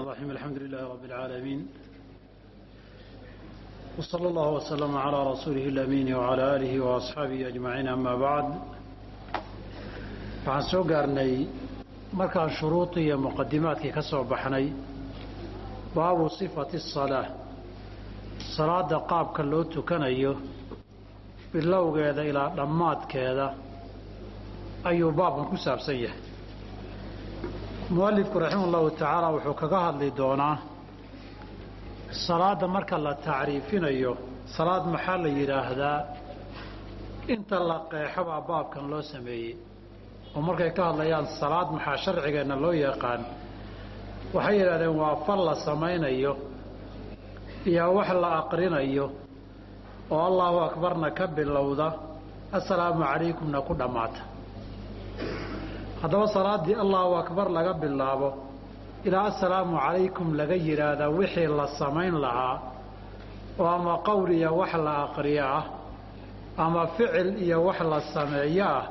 الرحيم الحمد لله رب العالمين وصلى الله وسلم على رسوله الأمين وعلى آله وأصحابه أجمعين أما بعد waxaan soo gaarnay markaan shuruudii iyo muqadimaadkii ka soo baxnay baabu sifati الصalaaة salaada qaabka loo tukanayo bilowgeeda ilaa dhammaadkeeda ayuu baabkan ku saabsan yahay mualifku raximah ullahu tacaala wuxuu kaga hadli doonaa salaadda marka la tacriifinayo. Salaad maxaa la yidhaahdaa? Inta la qeexo baa baabkan loo sameeyey. Oo markay ka hadlayaan salaad maxaa sharcigeenna loo yaqaan? Waxay yidhahdeen waa fal la samaynayo iyo wax la aqrinayo oo allahu akbarna ka bilowda assalaamu calaykumna ku dhammaata haddaba salaaddii allahu akbar laga bilaabo ilaa assalaamu calaykum laga yidhaahdaa wixii la samayn lahaa oo ama qowl iyo wax la aqriyo ah ama ficil iyo wax la sameeyo ah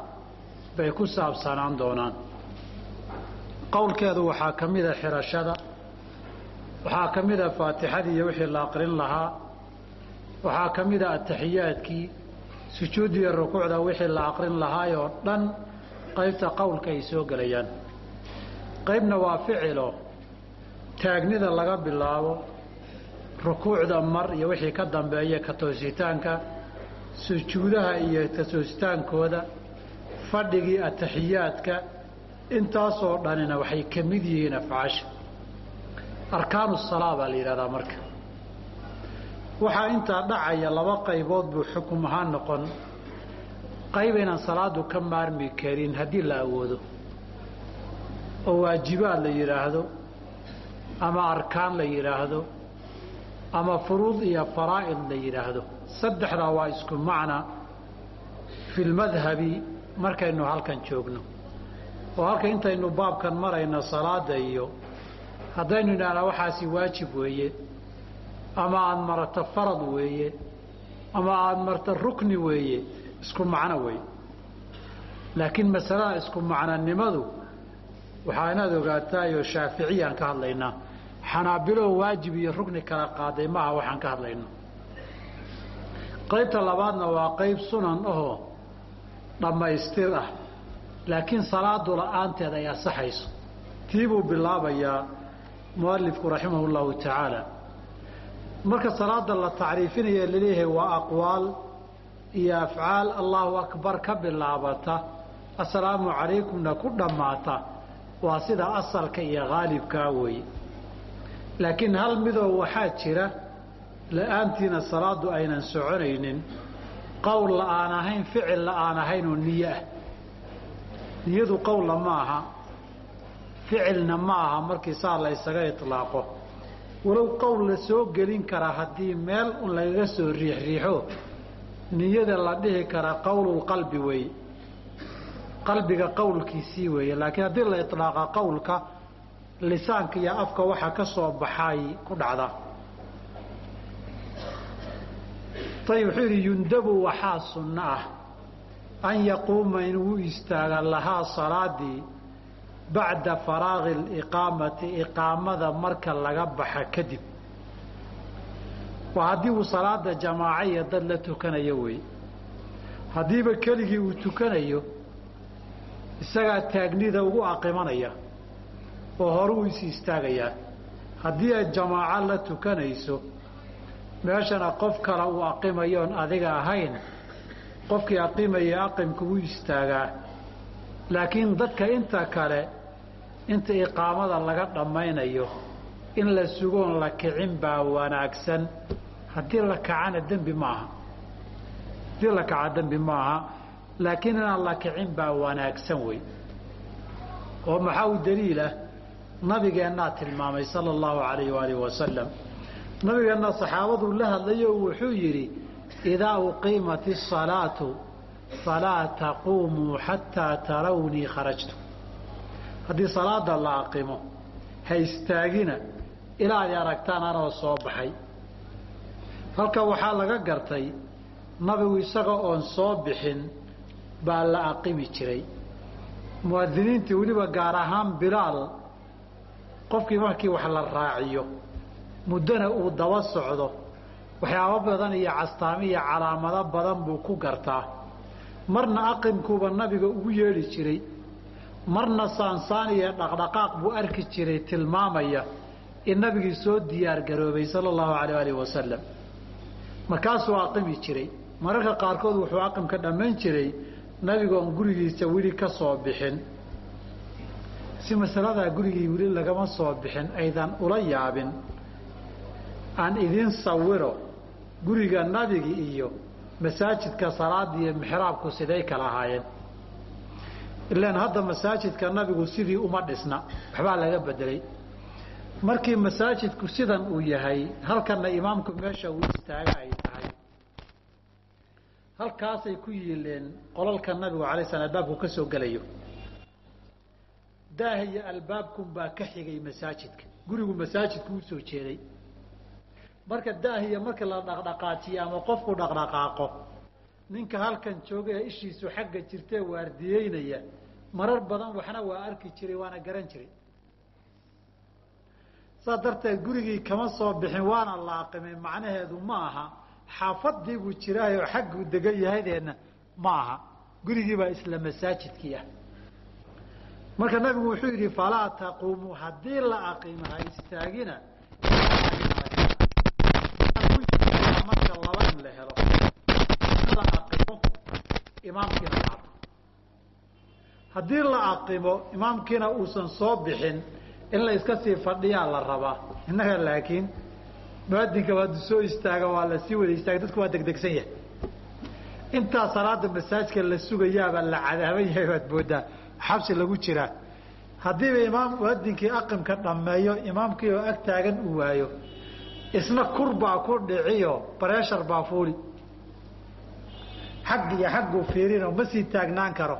bay ku saabsanaan doonaan. Qowlkeedu waxaa ka mida xirashada waxaa ka mida faatixadii iyo wixii la aqrin lahaa waxaa ka mida ataxiyaadkii sujuudiyo rukuucda wixii la aqrin lahaayoo dhan qaybta qowlka ay soo gelayaan. Qaybna waa ficilo. Taagnida laga bilaabo rukuucda mar iyo wixii ka dambeeya ka toositaanka sujuudaha iyo ka toositaankooda fadhigii ataxiyaadka intaasoo dhanina waxay ka mid yihiin afcaasha arkaanu salaa baa la yidhahdaa marka. Waxaa intaa dhacaya laba qaybood buu xukum ahaan noqon qayb inaan salaadu ka maarmi karin haddii la awoodo. oo waajibaad la yidhaahdo ama arkaan la yidhaahdo ama furuud iyo faraa'id la yidhaahdo saddexdaa waa isku macna fi lmadhabi markaynu halkan joogno. Oo halka intaynu baabkan marayno salaada iyo haddaynu idhahnaa waxaasi waajib weeye ama aada marata farad weeye ama aada marta rukni weeye isku macno weeye laakiin masalada isku macnonimadu waxaa inaad ogaataayoo shaaficiyaan ka hadlaynaa xanaabilo waajib iyo rukni kala qaaday maaha waxaan ka hadlayno. Qaybta labaadna waa qayb sunan ahoo dhammaystir ah. Laakiin salaadu la'aanteed ay asaxayso tii buu bilaabayaa mualifku raximah llahu tacaala. Marka salaada la tacriifinaya la leeyahay waa aqwaal iyo afcaal allahu akbar ka bilaabata assalaamu calaykumna ku dhammaata. Waa sida asalka iyo haalibkaa weeye laakiin hal midoo waxaa jira la'aantiina salaadu aynan soconaynin qowl la aan ahayn ficil la aan ahayn oo niyo ah. Niyadu qowlla ma aha ficilna ma aha markii saa la ysaga itlaaqo. Walow qowl la soo gelin karaa haddii meel un lagaga soo riixriixo niyada la dhihi karaa qowlulqalbi weeye qalbiga qowlkiisii weeye laakiin haddii la iطlaaqa qowlka lisaanka iyo afka waxa ka soo baxay ku dhacdaa ayib wuxuu yidhi yundabu waxaa sunno ah an yaquuma inuu istaaga lahaa salaadii bacda faraaqi اliqaamati iqaamada marka laga baxa kadib waa haddii uu salaada jamaaca iyo dad la tukanayo weeye haddiiba keligii uu tukanayo isagaa taagnida ugu aqimanaya oo hore uu is istaagayaa haddii ay jamaaco la tukanayso meeshana qof kale uu aqimayoon adiga ahayn qofkii aqimaya aqimka wuu istaagaa. Laakiin dadka inta kale inta iqaamada laga dhammaynayo in la sugoon la kicin baa wanaagsan. Haddii la kacana dembi maaha. Haddii la kaca dembi maaha laakiin inaan la kicin baa wanaagsan wey. Oo maxaa u daliilah nabigeennaa tilmaamay sala allahu alayh waalihi wasalam nabigeenna saxaabaduu la hadlayo wuxuu yidhi idaa uqiimat isalaatu falaa taquumuu xataa tarawnii kharajtu. Haddii salaada la aqimo ha istaagina ilaa ay aragtaan anoo soo baxay. Halka waxaa laga gartay nabigu isaga oon soo bixin baa la aqimi jiray. Muwaadiniintii weliba gaar ahaan bilaal qofkii markii wax la raaciyo muddona uu daba socdo waxyaabo badan iyo castaami iyo calaamado badan buu ku gartaa. Marna aqimkuuba nabiga ugu yeedhi jiray marna saansaan iyo dhaqdhaqaaq buu arki jiray tilmaamaya in nabigii soo diyaar garoobay sala allahu alayh alih wasalam markaasuu aqimi jiray. Mararka qaarkood wuxuu aqimka dhammayn jiray nabigoon gurigiisa weli ka soo bixin. Si masaladaa gurigii weli lagama soo bixin aydan ula yaabin. Aan idiin sawiro guriga nabigi iyo masaajidka salaada iyo mixraabku siday kala ahaayeen. Ilaan hadda masaajidka nabigu sidii uma dhisna waxbaa laga bedelay markii masaajidku sidan uu yahay halkana imaamku meesha uu istaaga ay tahay. Halkaasay ku yiileen qolalka nabigu alay slam albaabku ka soo gelayo daah iyo albaabkun baa ka xigay masaajidka. Gurigu masaajidku u soo jeeday. Marka daahiya marka la dhaqdhaqaajiyo ama qofku dhaqdhaqaaqo ninka halkan jooga ee ishiisu xagga jirtee waardiyeynaya marar badan waxna waa arki jiray waana garan jiray saas darteed gurigii kama soo bixin waana la aqimay macnaheedu ma aha. Xaafadii buu jiraayoo xagguu degan yahaydeena ma aha. Gurigii baa isla masaajidkii ah marka nabigu wuxuu yidhi falaa taquumu haddii la aqimo ha istaagina marka laba in la helo. La aqimo imaamkiina haddii la aqimo imaamkiina uusan soo bixin in la iska sii fadhiyaa la rabaa. Innaga laakiin muadinka waadu soo istaaga waa la sii wada istaaga dadku waa degdegsan yahay. Intaa salaada masaajidka la sugayaabaa la cadaaban yahay waad moodaa xabsi lagu jiraa. Haddiiba imaam muadinkii aqimka dhammeeyo imaamkii oo ag taagan uu waayo isna kur baa ku dhiciyo breshar baa fuuli. Xag iyo xagguu fiirino ma sii taagnaan karo.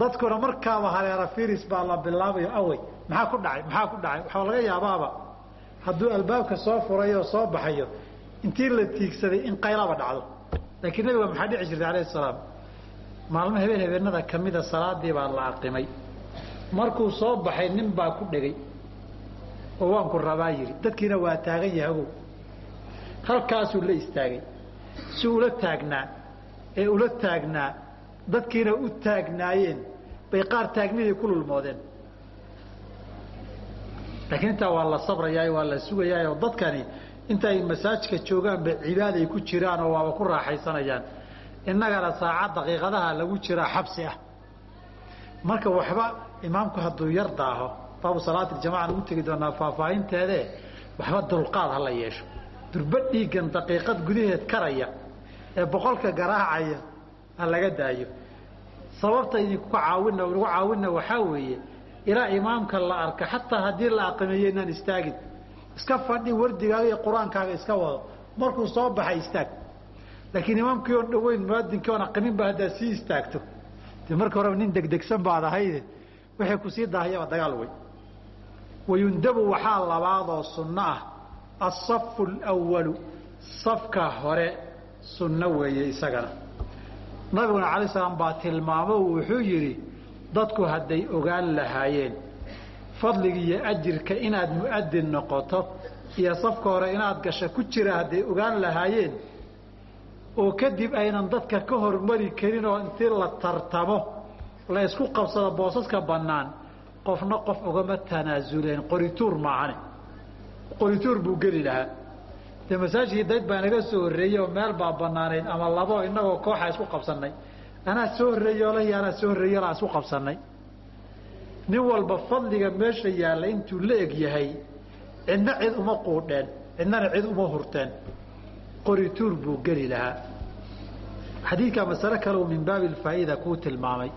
Dadkuna markaaba hareera firis baa la bilaabayo awey maxaa ku dhacay? Maxaa ku dhacay? Waxaa laga yaabaaba hadduu albaabka soo furayo oo soo baxayo intii la tiigsaday in qaylaba dhacdo. Laakiin nabiga maxaa dhici jirtay alayh salaam? Maalmo habeen habeenada kamida salaadii baa la aqimay markuu soo baxay nin baa ku dhegay oo waanku rabaa yidhi dadkiina waa taagan yahagow halkaasuu la istaagay. Si ula taagnaa ee ula taagnaa dadkiina u taagnaayeen bay qaar taagnidii ku lulmoodeen laakiin intaa waa la sabrayaa waa la sugayaa oo dadkani inta ay masaajidka joogaanba cibaaday ku jiraan oo waaba ku raaxaysanayaan. Innagana saacad daqiiqadaha lagu jiraa xabsi ah. Marka waxba imaamku hadduu yar daaho baabu salaati jamaca ugu tegi doonaa faahfaahinteede waxba dulqaad ha la yeesho. Durba dhiiggan daqiiqad gudaheed karaya ee boqolka garaacaya ha laga daayo. Sababta idinku caawina nagu caawina waxaa weeye ilaa imaamka la arka xataa haddii la aqimeeyo inaan istaagin. Iska fadhi wardigaaga iyo qur'aankaaga iska wado. Markuu soo baxay istaag. Laakiin imaamkii oon dhaweyn muadinkii oon aqimin ba haddaad sii istaagto. De marka horeba nin degdegsan baad ahayde waxay ku sii daahayaba dagaal wey wayundabu waxaa labaadoo sunno ah. Asafu lwalu safka hore sunno weeye isagana. Nabiguna alay slam baa tilmaamo wuxuu yidhi dadku hadday ogaan lahaayeen. Fadliga iyo ajirka inaad mu'adin noqoto iyo safka hore inaad gasho ku jira hadday ogaan lahaayeen oo kadib aynan dadka ka hormari karin oo intii la tartamo la isku qabsado boosaska bannaan qofna qof ugama tanaasuleen qorituur maahane. Qorituur buu geli lahaa. Dee masaajidkii dayd baa naga soo horreeyey oo meel baa bannaanayd ama labo inagoo kooxa isku qabsannay anaa soo horreeyo lahi anaa soo horreeyo laa isku qabsannay. Nin walba fadliga meesha yaalla intuu la eg yahay cidna cid uma quudheen cidnana cid uma hurteen. Qorituur buu geli lahaa. Xadiidkaa masale kale uu min baabi alfaa'iida kuu tilmaamay.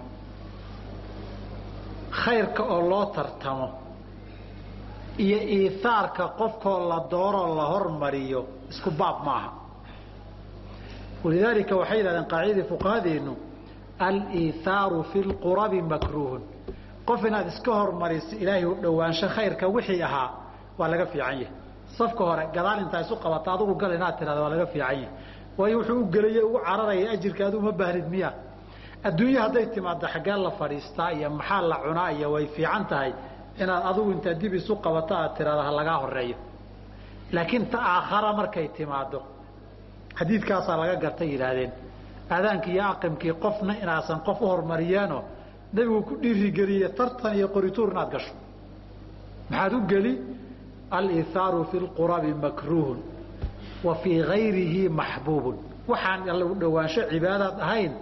Khayrka oo loo tartamo iyo iihaarka qofkoo la dooroo la hormariyo isku baab maaha. Walidaalika waxay yidhahdeen qaacidadii fuqahadeennu aliithaaru fi lqurabi makruuhun. Qof inaad iska hormariso ilaahay u dhowaansho khayrka wixii ahaa waa laga fiican yahay. Safka hore gadaal intaa isu qabata adugu gal inaad tirahda waa laga fiican yahay. Waayo wuxuu u gelaya ugu cararaya ajirka adu uma baahnid miya. Adduunye hadday timaado xaggee la fadhiistaa iyo maxaa la cunaa iyo way fiican tahay inaad adigu intaad dib isu qabato aad tiraada ha lagaa horeeyo laakiin ta aakhara markay timaado xadiidkaasaa laga gartay yidhaahdeen aadaankii iyo aqimkii qofna inaasan qof u hormariyeenoo nebigu ku dhiirigeliye tartan iyo qorituur inaad gasho. Maxaad u geli? Alithaaru fi lqurabi makruuhun wa fii gayrihi maxbuubun. Waxaan lagu dhowaansho cibaadaad ahayn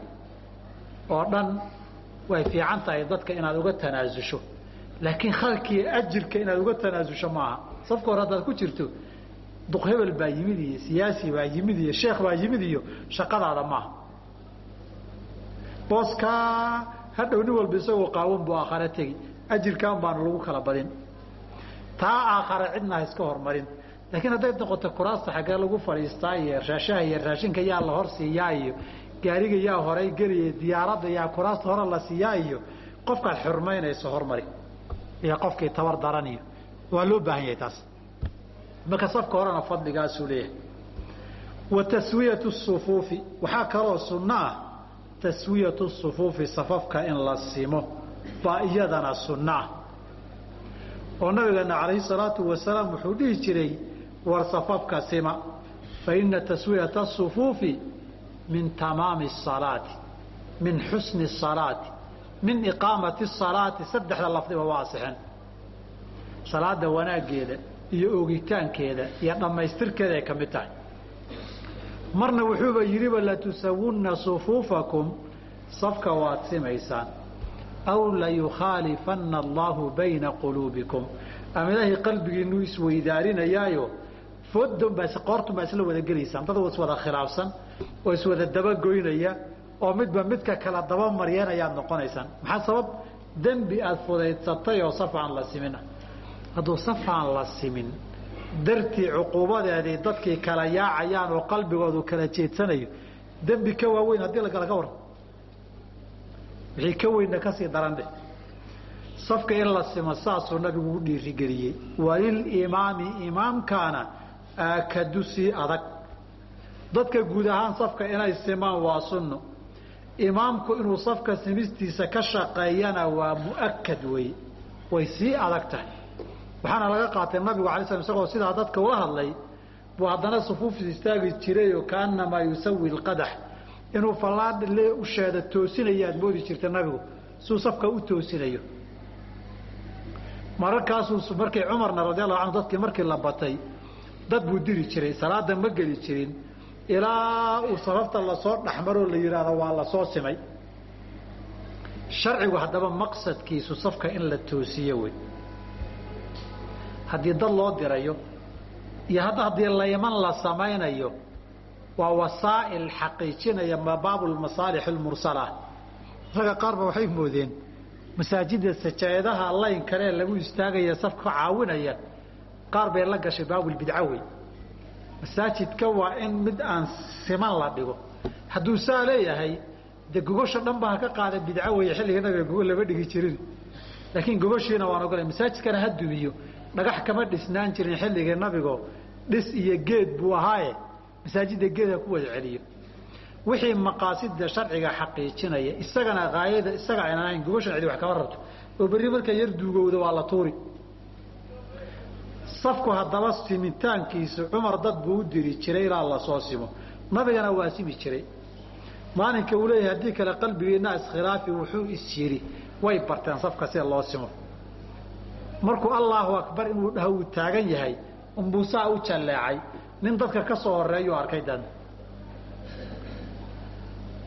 oo dhan way fiican tahay dadka inaad uga tanaasusho laakiin khalkii ajirka inaad uga tanaasusho maaha. Safka hore haddaad ku jirto duq hebel baa yimid iyo siyaasi baa yimid iyo sheekh baa yimid iyo shaqadaada maaha booskaa hadhow nin walba isagoo qaawan buu aakhare tegi ajirkaan baanu lagu kala badin. Taa aakhare cidna ha iska hormarin. Laakiin hadday noqoto kuraasta xaggee lagu fadhiistaa iyo raashaha iyo raashinka yaa la hor siiyaa iyo gaariga yaa horay geliya diyaaradda yaa kuraasta hore la siiyaa iyo qofkaad xurmaynayso hormari iyo qofkii tabar daran iyo waa loo baahan yahay taas. Marka safka horena fadligaasuu leeyahay. Wa taswiyatu sufuufi. Waxaa kaloo sunno ah taswiyatu sufuufi safafka in la simo baa iyadana sunno ah oo nabigeena calayhi salaatu wasalaam wuxuu dhihi jiray war safafka sima. Fa ina taswiyata asufuufi min tamaami asalaati min xusni asalaati min iqaamati asalaati saddexda lafdiba waa asixeen salaada wanaaggeeda iyo ogitaankeeda iyo dhammaystirkeeda ay ka mid tahay marna wuxuuba yidhiba latusawunna sufuufakum. Safka waad simaysaan. Aw layukhaalifanna allahu bayna quluubikum. Ama ilaahay qalbigiinuu isweydaarinayaayo foodon baa qoortun baa isla wada gelaysaan. Dad iswada khilaafsan oo iswada dabagoynaya oo midba midka kala dabamaryan ayaad noqonaysaan. Maxaa sabab? Dembi aada fudaydsatay oo saf aan la simina hadduu saf aan la simin dartii cuquubadeedii dadkii kala yaacayaan oo qalbigoodu kala jeedsanayo dembi ka waaweyn haddii lagala ka waran wixii ka weynna ka sii daran dheh safka in la simo saasuu nabigu u dhiirigeliyey. Walilimaami imaamkaana aakadu sii adag. Dadka guud ahaan safka inay simaan waa sunno. Imaamku inuu safka simistiisa ka shaqeeyana waa mu'akad wey way sii adag tahay waxaana laga qaatay nabigu alay slam isagoo sidaa dadka ula hadlay buu haddana sufuufta istaagi jirayoo kaanamaa yusawi lqadax inuu fallaadh usheeda toosinaya aad moodi jirta nabigu. Suu safka u toosinayo. Mararkaasuu markii cumarna radiallahu canhu dadkii markii la batay dad buu diri jiray salaada ma geli jirin. Ilaa uu safafta la soo dhexmaroo la yidhaahdo waa la soo simay. Sharcigu haddaba maqsadkiisu safka in la toosiyo wey haddii dad loo dirayo iyo hadda haddii layman la samaynayo waa wasaa'il xaqiijinaya baabulmasaalix almursala ragga qaarba waxay moodeen masaajidda sajaayadaha layn kalee lagu istaagaya safka caawinaya qaar bay la gashay baabulbidca wey masaajidka waa in mid aan siman la dhigo. Hadduu saa leeyahay dee gogosha dhan ba ha ka qaada bidco wey xilliga nabiga gogol lama dhigi jirin. Laakiin gogoshiina waan ogolay masaajidkana ha dumiyo dhagax kama dhisnaan jirin xilligii nabigo dhis iyo geed buu ahaaye masaajidda geed ha ku wada celiyo. Wixii maqaasida sharciga xaqiijinaya isagana haayada isaga aynan ahayn gogoshan cidi wax kama rabto. Oo berri marka yar duugowda waa la tuuri. Safku haddaba simitaankiisu cumar dad buu u diri jiray ilaa la soo simo. Nabigana waa simi jiray. Maalinka uu leeyahay haddii kale qalbigiina iskhilaafi wuxuu is yidhi way barteen safka sida loo simo markuu allaahu akbar inuu dhaho uu taagan yahay unbuu saa u jalleecay. Nin dadka ka soo horeeyuu arkay dan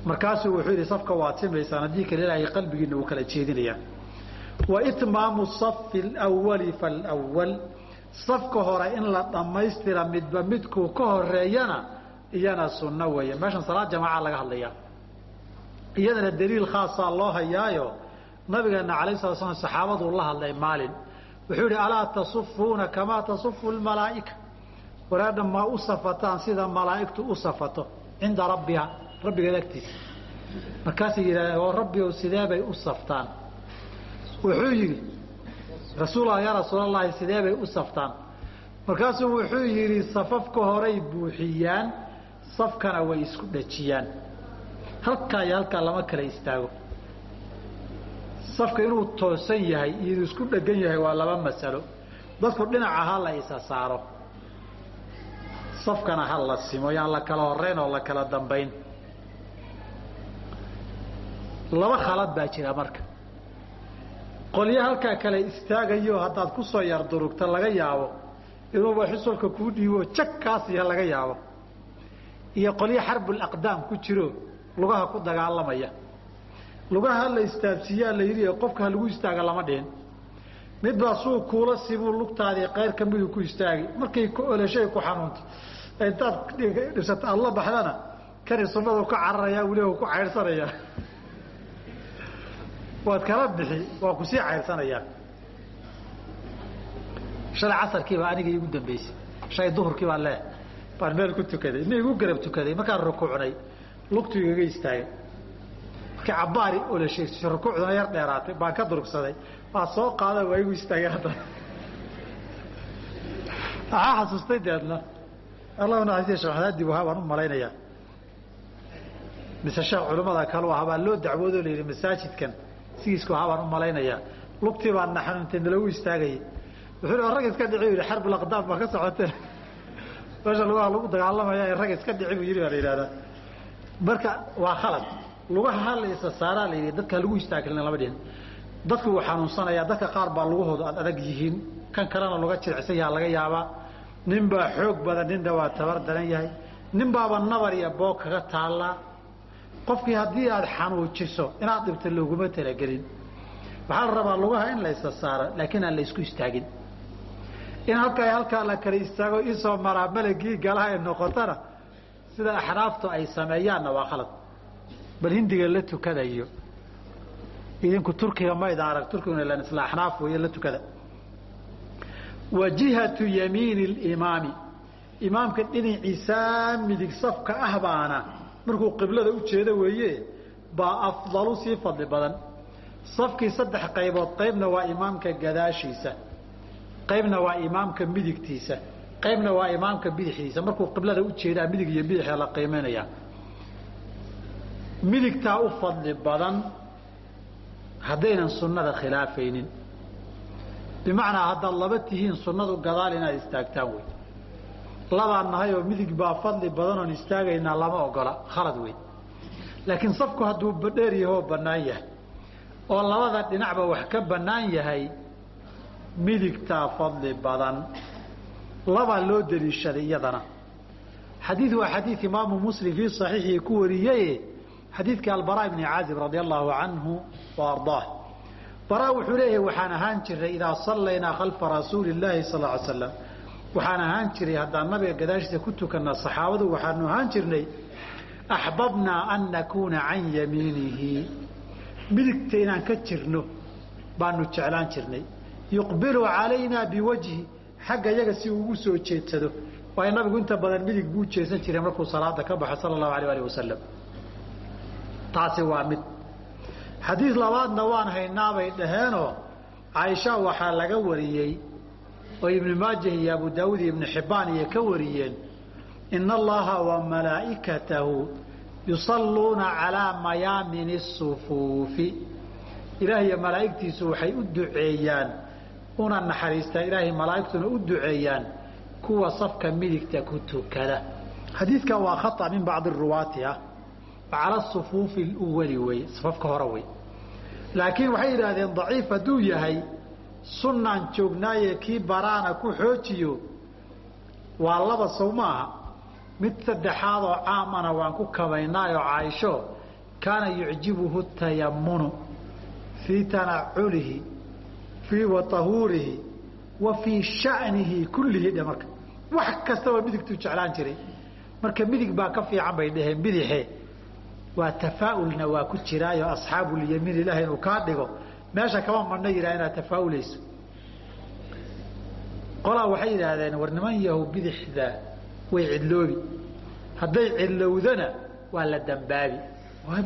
markaasuu wuxuu yidhi safka waad simaysaan haddii kale ilaahay qalbigiina uu kala jeedinayaa wa itmaamu safi alwali falwal safka hore in la dhammaystira midba midkuu ka horeeyana iyana sunno weeye. Meeshan salaad jamaaca laga hadlayaa iyadana daliil khaasaa loo hayaayo. Nabigeena alay sala slam saxaabaduu la hadlay maalin wuxuu yidhi alaa tasufuuna kamaa tasufu lmalaa'ika waraadha ma u safataan sida malaa'igtu u safato cinda rabbiha rabbigeed agtiisa markaasay yidhahdeen oo rabbi sidee bay u saftaan? Wuxuu yidhi rasuulallah yaa rasuulallaahi sidee bay u saftaan? Markaasuu wuxuu yidhi safafka horay buuxiyaan safkana way isku dhajiyaan. Halkaa iyo halkaa lama kala istaago safka inuu toosan yahay iyo inuu isku dhegan yahay waa laba masalo. Dadku dhinaca ha la isa saaro. Safkana ha la simo yaan la kala horeyn oo la kala dambayn. Laba khalad baa jira marka. Qolyo halkaa kale istaagayo haddaad ku soo yar durugta laga yaabo inuuba xusulka kuu dhiibo jag kaasiya laga yaabo. Iyo qolyo xarbul aqdaam ku jiro lugaha ku dagaalamaya lugaha la istaabsiiyaa la yidhi qofka ha lagu istaaga lama dhihin. Mid baa suu kuula sibuu lugtaadii qayr ka miduu ku istaagi. Markay ku oleshay ku xanuunto intaad dhibsata aad la baxdana kani sunnadu ka cararayaa weliba ku cayrsanayaa. Waad kala bixi waa ku sii cayrsanayaa. Shalay casarkii baa aniga iigu dambeysay. Shalay duhurkii baa leeh baan meel ku tukaday ina igu garab tukaday markaan rukuucnay lugtu igaga istaagay markii cabbaari oleshay rukuucduna yar dheeraatay baan ka durugsaday. Waa soo qaada waa igu istaagay hadda. Waxaa xasuustay deedna allah naxariistiya sheekh maxamed dib wahaa baan u malaynayaa mise sheekh culimmada kalu ahaa baa loo dacwoodoo la yidhi masaajidkan. Sigiisku ahaa baan u malaynayaa lugtii baa na xanuuntay nalagu istaagayay wuxuu hi rag iska dhici yidhi xarbul aqdaam baa ka socotee. Meesha lugaha lagu dagaalamaya ee rag iska dhici buu yidhi baa la yidhahdaa marka waa khalad lugaha ha la isa saaraa la yidhi dadka lagu istaagin lama dhihin dadku wuu xanuunsanayaa dadka qaar baa lugahoodu aad adag yihiin. Kan kalena luga jiricsan yaha laga yaabaa. Nin baa xoog badan ninna waa tabar daran yahay. Nin baaba nabar iyo boog kaga taallaa qofkii haddii aad xanuujiso inaad dhibta looguma talagelin. Waxaa la rabaa lugaha in la isa saaro laakiin aan la isku istaagin. In halkaa halkaa la kala istaago isoo maraa malagii galaha ay noqotona sida axnaaftu ay sameeyaanna waa khalad bal hindiga la tukadayo. Idinku turkiga mayda arag turkiguna isla axnaaf weeye la tukada. Wa jihatu yamiini limaami imaamka dhinaciisaa midig safka ah baana markuu qiblada u jeedo weeye baa afdalu sii fadli badan. Safkii saddex qaybood qaybna waa imaamka gadaashiisa qaybna waa imaamka midigtiisa qaybna waa imaamka bidixdiisa markuu qiblada u jeedaa midig iyo bidixda la qiimaynaya midigtaa u fadli badan haddaynan sunnada khilaafaynin. Bimacnaa haddaad laba tihiin sunnadu gadaal inaad istaagtaan wey labaan nahay oo midig baa fadli badan oon istaagaynaa lama ogola khalad wey laakiin safku hadduu dheer yahoo bannaan yahay oo labada dhinacba wax ka bannaan yahay midigtaa fadli badan. Labaa loo daliishaday iyadana. Xadiid waa xadiid imaamu muslim fii saxiixihi ku wariyaye xadiidkii albaraa ibni caazib radia allaahu canhu wa ardaah. Baraa wuxuu leeyahay waxaan ahaan jiray idaa sallaynaa khalfa rasuuli illaahi sal ly slam waxaan ahaan jiray haddaan nabiga gadaashiisa ku tukanna saxaabadu waxaanu ahaan jirnay axbabnaa an nakuuna can yamiinihi. Midigta inaan ka jirno baanu jeclaan jirnay. Yuqbilu calaynaa biwajhi xagga yaga si ugu soo jeedsado. Waayo nabigu inta badan midig buu jeesan jiray markuu salaada ka baxo sala allahu alayh alih wasalam taasi waa mid. Xadiid labaadna waan haynaabay dhaheenoo caaisha waxaa laga wariyey oo ibnu maajah iyo abu daawuud iyo ibnu xibbaan iyo ka wariyeen ina allaha wa malaa'ikatahu yusalluuna calaa mayaamini sufuufi. Ilaah iyo malaa'igtiisu waxay u duceeyaan una naxariistaan ilaahay malaa'igtuna u duceeyaan kuwa safka midigta ku tukada. Xadiidkan waa khata min bacdi ruwaati ah cala sufuufi luwali wey safafka hore wey laakiin waxay yidhaahdeen daciif hadduu yahay sunnaan joognaaye kii baraana ku xoojiyo waa laba sow maaha mid saddexaad oo caamana waan ku kabaynaayoo caaisho kaana yucjibuhu tayamunu fii tanaculihi fii wa wa fii sha'nihi kullihi dhe marka. Wax kastaba midigtuu jeclaan jiray. Marka midig baa ka fiican bay dhaheen bidixe waa tafaa'ulna waa ku jiraayo asxaabulyamiin ilaah inuu kaa dhigo. Meesha kama madhna yidhaha inaad tafaa'ulayso. Qolaa waxay yidhaahdeen war niman yahow bidixda way cidloobi. Hadday cidlowdana waa la dambaabi.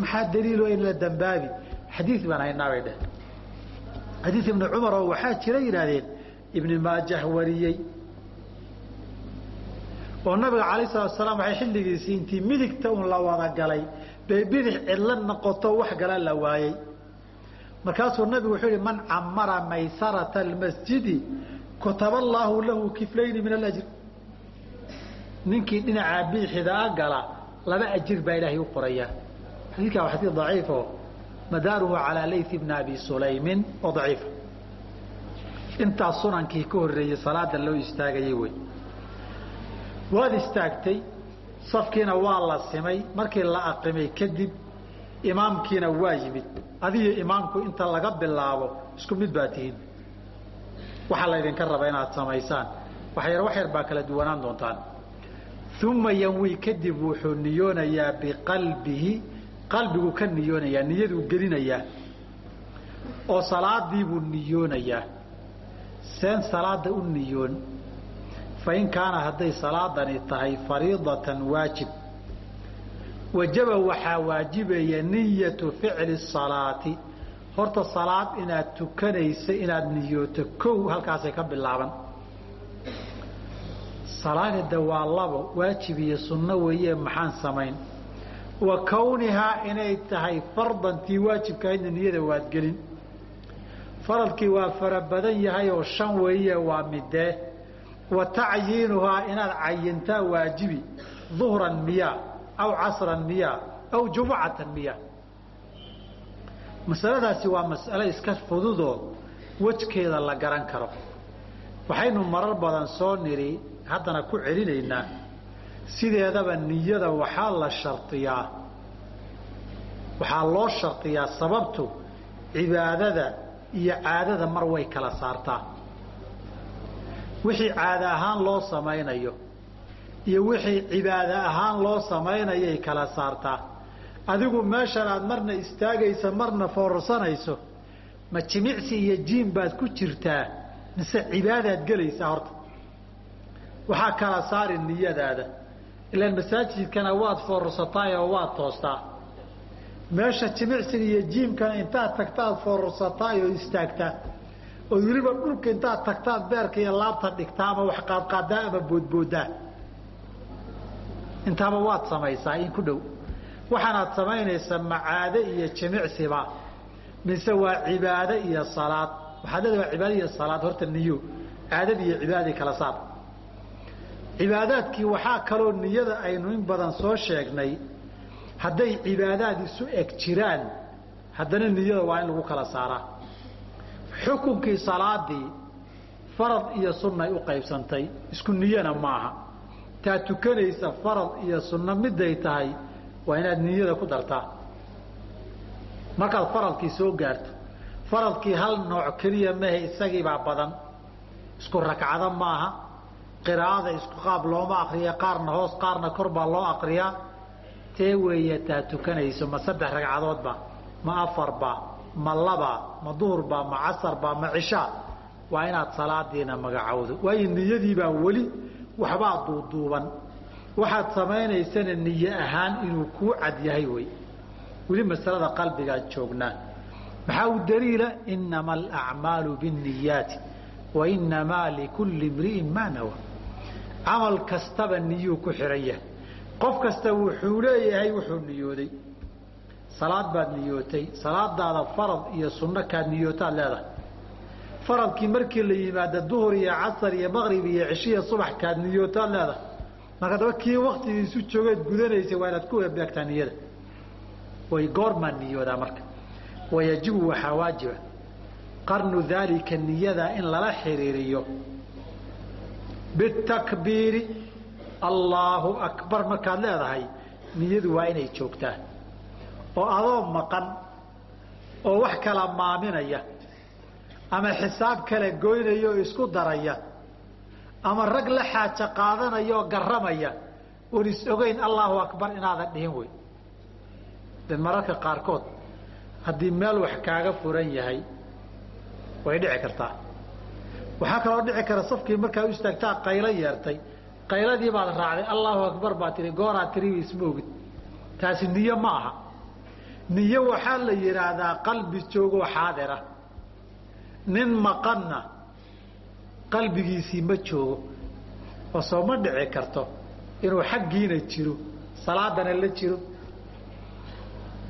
Maxaa daliilo in la dambaabi? Xadiid baan haynaa bay dheh xadiid ibni cumar oo waxaa jira yidhaahdeen ibni maajah wariyey. Oo nabiga calayh salatu salaam waxay xilligiisii intii midigta un la wada galay bay bidix cidlo noqoto wax gala la waayey markaasuu nabigu wuxuu yihi man camara maysarata almasjidi kutaba allaahu lahu kiflayni min alajr. Ninkii dhinacaa biixidaa gala laba ajir baa ilaahay u qorayaa. Xadiidkaa waa xadiid daciifo madaaruhu calaa layth bni abi sulaymin oo daciifa intaas sunankii ka horreeyey salaada loo istaagayay wey waad istaagtay safkiina waa la simay markii la aqimay kadib imaamkiina waa yimid. Adiyo imaamku inta laga bilaabo isku mid baa tihiin. Waxaa laydinka raba inaad samaysaan. Waxyar wax yar baa kala duwanaan doontaan. Uma yanwi kadib wuxuu niyoonayaa biqalbihi. Qalbigu ka niyoonayaa niyaduu gelinayaa. Oo salaadiibuu niyoonayaa. Seen salaada u niyoon fain kaana hadday salaadani tahay fariidatan waajib wajaba waxaa waajibaya niyatu ficli salaati horta salaad inaad tukanaysa inaad niyooto kow halkaasay ka bilaaban salaadida waa labo waajib iyo sunno weeye maxaan samayn wa kownihaa inay tahay fardantii waajibkahaydna niyada waad gelin faradkii waa fara badan yahay oo shan weeye waa midee wa tacyiinuhaa inaad cayintaa waajibi duhran miyaa aw casran miyaa aw jumucatan miyaa masaladaasi waa mas'alo iska fududoo wejkeeda la garan karo. Waxaynu marar badan soo nidhi haddana ku celinaynaa sideedaba niyada waxaa la shardiyaa waxaa loo shardiyaa sababtu cibaadada iyo caadada mar way kala saartaa wixii caada ahaan loo samaynayo iyo wixii cibaado ahaan loo samaynayay kala saartaa. Adigu meeshan aad marna istaagaysa marna foorarsanayso ma jimicsi iyo jiim baad ku jirtaa mise cibaadaad gelaysaa horta. Waxaa kala saari niyadaada. Ilaan masaajidkana waad foorarsataay oo waad toostaa. Meesha jimicsiga iyo jiimkana intaad tagtaad foorarsataay oo istaagtaa oo weliba dhulka intaad tagtaad beerka iyo laabta dhigtaa ama wax qaadqaadaa ama boodboodaa? Intaaba waad samaysaa in ku dhow. Waxaanaad samaynaysaa macaade iyo jimicsiba mise waa cibaado iyo salaad. Waxaad leedahay waa cibaado iyo salaad horta niyo. Caadada iyo cibaadadii kala saar. Cibaadaadkii waxaa kaloo niyada aynu in badan soo sheegnay. Hadday cibaadaad isu eg jiraan haddana niyada waa in lagu kala saaraa xukunkii salaadii farad iyo sunnay u qaybsantay isku niyana maaha. Taa tukanaysa farad iyo sunno miday tahay waa inaad niyada ku dartaa. Markaad faradkii soo gaarto faradkii hal nooc keliya mahe isagiibaa badan. Isku rakcado maaha qiraa'ada isku qaab looma akriya qaarna hoos qaarna kor baa loo akriyaa tee weeye taa tukanayso ma saddex ragcadoodba ma afarba ma laba ma duhurba ma casarba ma cishaa waa inaad salaadiina magacowdo. Waayo niyadiibaa weli waxbaa duuduuban. Waxaad samaynaysana niye ahaan inuu kuu cad yahay wey. Weli masalada qalbigaad joognaa maxaa u daliila? Inama alacmaalu biاniyaati wa inamaa likulli imri'in maa nawa. Camal kastaba niyuu ku xihan yahay. Qof kasta wuxuu leeyahay wuxuu niyooday salaad baad niyootay salaadaada farad iyo sunno kaad niyootaad leedahay. Faradkii markii la yimaado duhur iyo casar iyo maqrib iyo cishiya subax kaad niyootaad leedahay. Marka daba kii waktigiisu joogeed gudanaysay waa inaad ku ebeegtaa niyada. Way goormaa niyoodaa marka. Wayajibu waxaa waajiba qarnu daalika niyada in lala xiriiriyo. Bitakbiiri allaahu akbar markaad leedahay niyadu waa inay joogtaa oo adoo maqan oo wax kala maaminaya ama xisaab kala goynaya oo isku daraya ama rag la xaajo qaadanaya oo garramaya oon is ogeyn allaahu akbar inaadan dhihin wey. De mararka qaarkood haddii meel wax kaaga furan yahay way dhici kartaa. Waxaa kaloo dhici kara safkii markaa u istaagtaa qaylo yeertay qayladii baad raacday allaahu akbar baa tihi gooraad tiriba isma ogid. Taasi niyo ma aha niyo waxaa la yidhaahdaa qalbi joogoo xaadira. Nin maqanna qalbigiisii ma joogo oo soo ma dhici karto inuu xaggiina jiro salaadana la jiro.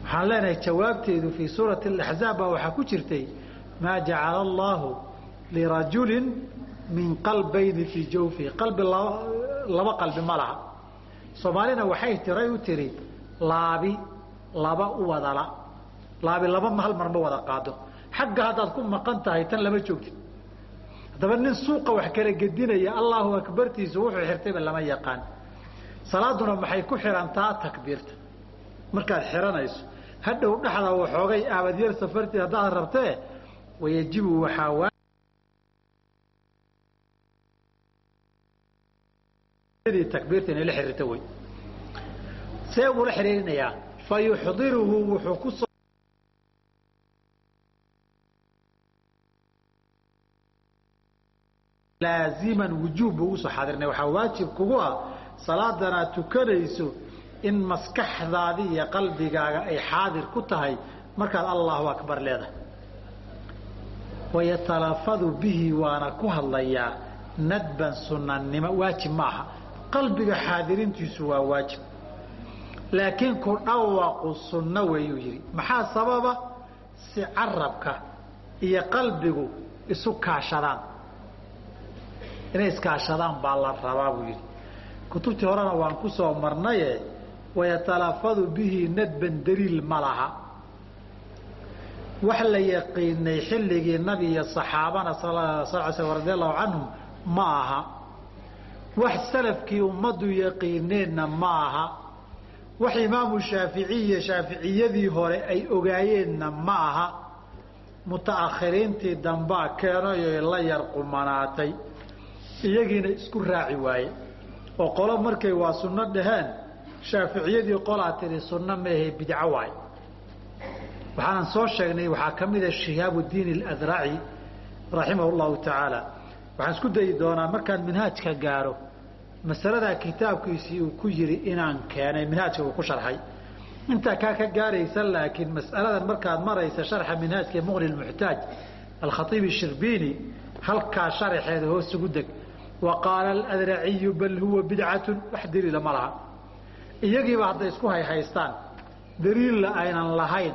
Waxaan leenahay jawaabteedu fii suurati alaxzaab baa waxaa ku jirtay maa jacala allaahu lirajulin min qalbayni fii jawfihi qalbi laba qalbi ma laha. Soomaalina waxay tiray u tiri laabi laba u wadala. Laabi laba hal mar ma wada qaado. Xagga haddaad ku maqan tahay tan lama joogtid haddaba nin suuqa wax kala gedinaya allahu akbartiisu wuxuu xirtayba lama yaqaan. Salaaduna maxay ku xihantaa takbiirta? Markaad xihanayso hadhow dhexda waxoogay aabadyar safartii haddaad rabtee wayajibu waxaa takbiirta inay la xiriirto wey see buu la xiriirinayaa fa yuxdiruhu wuxuu ku laaziman wujuub buu ugu soo xaadirnay. Waxaa waajib kugu ah salaadan aad tukanayso in maskaxdaadi iyo qalbigaaga ay xaadir ku tahay. Markaad allahu akbar leedahay. Wayatalafadu bihi waana ku hadlayaa nadban sunanimo waajib ma qalbiga xaadirintiisu waa waajib laakiin ku dhawaqu sunno weeyuu yidhi. Maxaa sababa? Si carabka iyo qalbigu isu kaashadaan. Inay iskaashadaan baa la rabaa buu yidhi. Kutubtii horena waan ku soo marnaye wayatalafadu bihi nadban daliil ma laha. Wax la yaqiinay xilligii nabi iyo saxaabana sal sl radi allahu canhum ma aha. Wax salafkii ummaddu yaqiineenna ma aha wax imaamu shaaficiiyo shaaficiyadii hore ay ogaayeenna ma aha. Mutaakhiriintii dambaa keenayoy la yar qumanaatay. Iyagiina isku raaci waaye. Oo qolo markay waa sunno dhaheen shaaficiyadii qolaa tihi sunno meehe bidco waay waxaanan soo sheegnay waxaa ka mida shihaabu diin aladraci raximah llahu tacaala waxaan isku dayi doonaa markaan minhaajka gaaro masaladaa kitaabkiisii uu ku yiri inaan keenay minhaajka uu ku sharxay. Intaa kaa ka gaaraysa laakiin mas'aladan markaad maraysa sharxa minhaajka muqni lmuxtaaj alkhaiib shirbiini halkaa sharaxeeda hoos ugu deg. Wa qaala aladraciyu bal huwa bidcatun? Wax daliila ma laha. Iyagiiba hadday isku hayhaystaan daliilla aynan lahayn.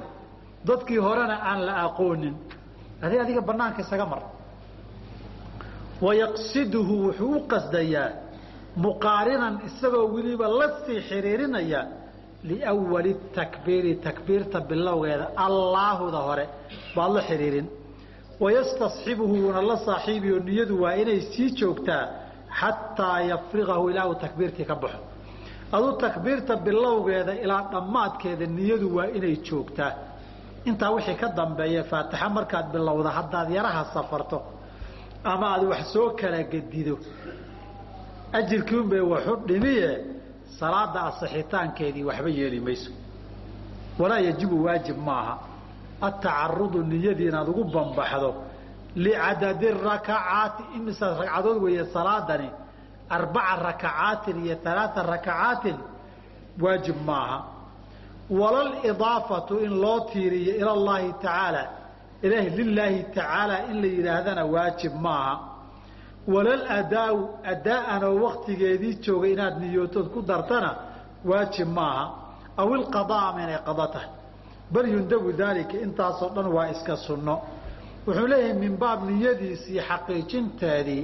Dadkii horena aan la aqoonin. Adi adiga banaanka isaga mar. Wayaqsiduhu wuxuu u qasdayaa muqaarinan isagoo weliba la sii xiriirinaya liwali takbiiri takbiirta bilowgeeda allaahuda hore baad la xiriirin. Wayastasxibuhu wuuna la saaxiibiyo niyadu waa inay sii joogtaa xataa yafriqahu ilaa uu takbiirtii ka baxo. Aduu takbiirta bilowgeeda ilaa dhammaadkeeda niyadu waa inay joogtaa. Intaa wixii ka dambeeya faatixa markaad bilowda haddaad yaraha safarto ama aad wax soo kala gedido ajirkii unbay waxu dhimiye salaada asixitaankeedii waxba yeeli mayso. Walaa yajibu waajib maaha. Atacarudu niyadii inaad ugu bambaxdo licadadi rakacaati imisaas ragcadood weeye salaadani arbaca rakacaatin iyo alaaa rakacaatin waajib maaha. Walalidaafatu in loo tiiriyo ila tacaala ilaah lilaahi tacaala in la yidhaahdana waajib maaha walaladaa adaan oo waktigeedii joogay inaad niyootood ku dartana waajib maaha. Aw ilqadaa ama inay qado tahay. Bal yundabu daalika intaasoo dhan waa iska sunno. Wuxuu leeyahay min baab niyadiisii xaqiijinteedii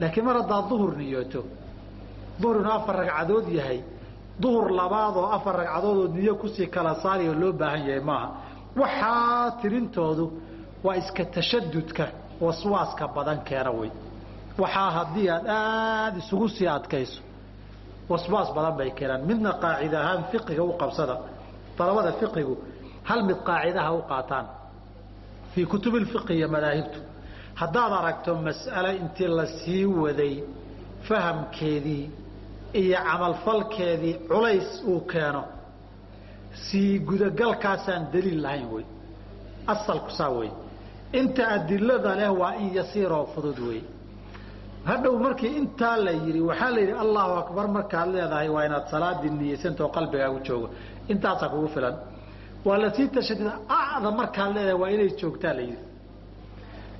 laakiin mar haddaad duhur niyooto duhur inuu afar ragcadood yahay. Duhur labaadoo afar ragcadoodoo niyo ku sii kala saari oo loo baahan yahay maaha. Waxaa tirintoodu waa iska tashadudka waswaaska badan keena wey waxaa haddii aad aada isugu sii adkayso waswaas badan bay keenaan midna qaacid ahaan fiqiga u qabsada dalabada fiqigu hal mid qaacidaha u qaataan. Fii kutubi lfiqi iyo madaahibtu. Haddaad aragto mas'ale intii la sii waday fahamkeedii iyo camalfalkeedii culays uu keeno sii gudagalkaasaan daliil lahayn wey asalku saa wey inta adilada leh waa in yasiiroo fudud wey hadhow markii intaa la yidhi waxaa la yidhi allahu akbar markaad leedahay waa inaad salaadii niyeysantao qalbigaagu joogo. Intaasaa kugu filan. Waa la sii tashadida acda markaad leedahay waa inay joogtaa la yidhi.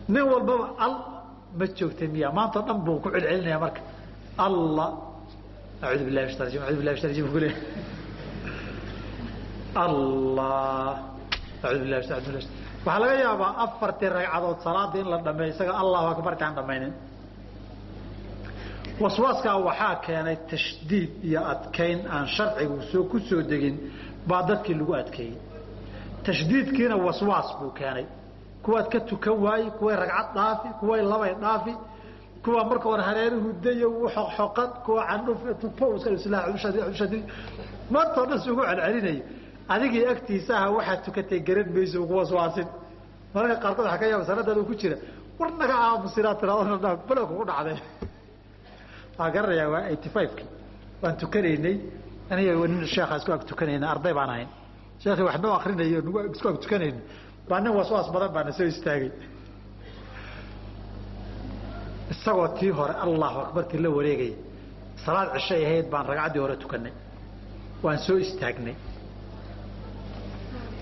Nin walbaba al ma joogta miya maantao dhan buu ku celcelinaya marka. Alla audu billahi min audu billahi min kule allah acuudu billahi astacud billah waxaa laga yaabaa afartii ragcadood salaada in la dhameeyo isaga allahu akbar kaan dhamaynin waswaaskaa waxaa keenay tashdiid iyo adkayn aan sharcigu soo ku soo degin baa dadkii lagu adkeeyey. Tashdiidkiina waswaas buu keenay. Kuwaad ka tukan waaye kuway ragcad dhaafi kuway labay dhaafi kuwa marka hore hareeruhu dayo xoqxoqan kuwa candhufshadi maantao dhan sugu celcelinayo adigii agtiisa aha waxaad tukatay garan mayso ugu waswaasin. Mararka qaarkood waxaa ka yaaba sanadaada ku jira. War naga aamusinaa tiraado bala kugu dhacday waa garanayaa waa eighty five-ki waan tukanaynay. Aniga nin sheekhaa isku ag tukanayna arday baan ahayn. Sheekii wax noo akrinayo isku ag tukanayna baa nin waswaas badan baana soo istaagay. Isagoo tii hore allahu akbarkii la wareegaya salaad cishay ahayd baan ragcaddii hore tukanay. Waan soo istaagnay.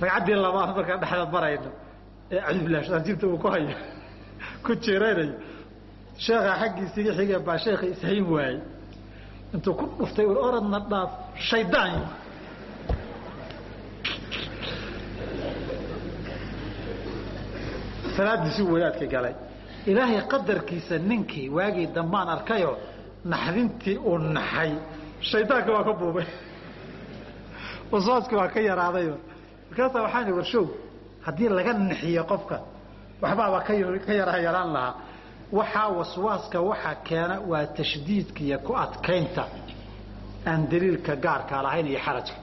Ragcaddii labaad markaan dhexda marayno ee cabdibilaashjibta uu ku hayo. Ku jeeranayo sheekha xaggiisiga xige baa sheekha ishayn waayey. Intuu ku dhuftay oradna dhaaf shaydaan! Salaadiisi wadaadka galay. Ilaahay qadarkiisa ninkii waagii dambaan arkayoo naxdintii uu naxay. Shaydaanka waa ka buubay. Waswaaskii waa ka yaraadayo markaasaa waxaan i warshow haddii laga nixiyo qofka waxbaaba ka yaraa yaraan lahaa waxaa waswaaska waxaa keena waa tashdiidka iyo ku adkaynta aan daliilka gaarkaa lahayn iyo xarajka.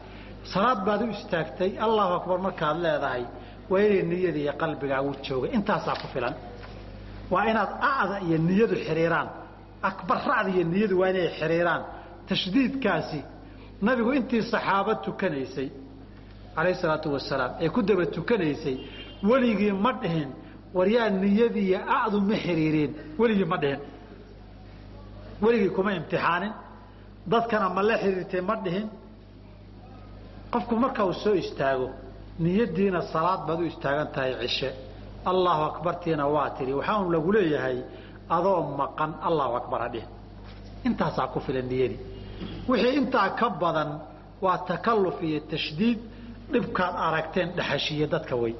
Salaad baad u istaagtay allahu akbar markaad leedahay waa inay niyada iyo qalbigaagu jooga. Intaasaa ku filan. Waa inaad acda iyo niyadu xiriiraan. Akbar racda iyo niyadu waa inay xiriiraan. Tashdiidkaasi nabigu intii saxaaba tukanaysay calayh salaatu wasalaam ee ku daba tukanaysay weligii ma dhihin war yaa niyadii acdu ma xiriireen weligii ma dhihin. Weligii kuma imtixaanin. Dadkana ma la xiriirtay ma dhihin. Qofku marka uu soo istaago niyadiina salaad baad u istaagan tahay cishe. Allahu akbartiina waa tidhi waxaan lagu leeyahay adoo maqan allahu akbar ha dhihin. Intaasaa ku filan niyadii wixii intaa ka badan waa takalluf iyo tashdiid. Dhibkaad aragteen dhexashiiye dadka wey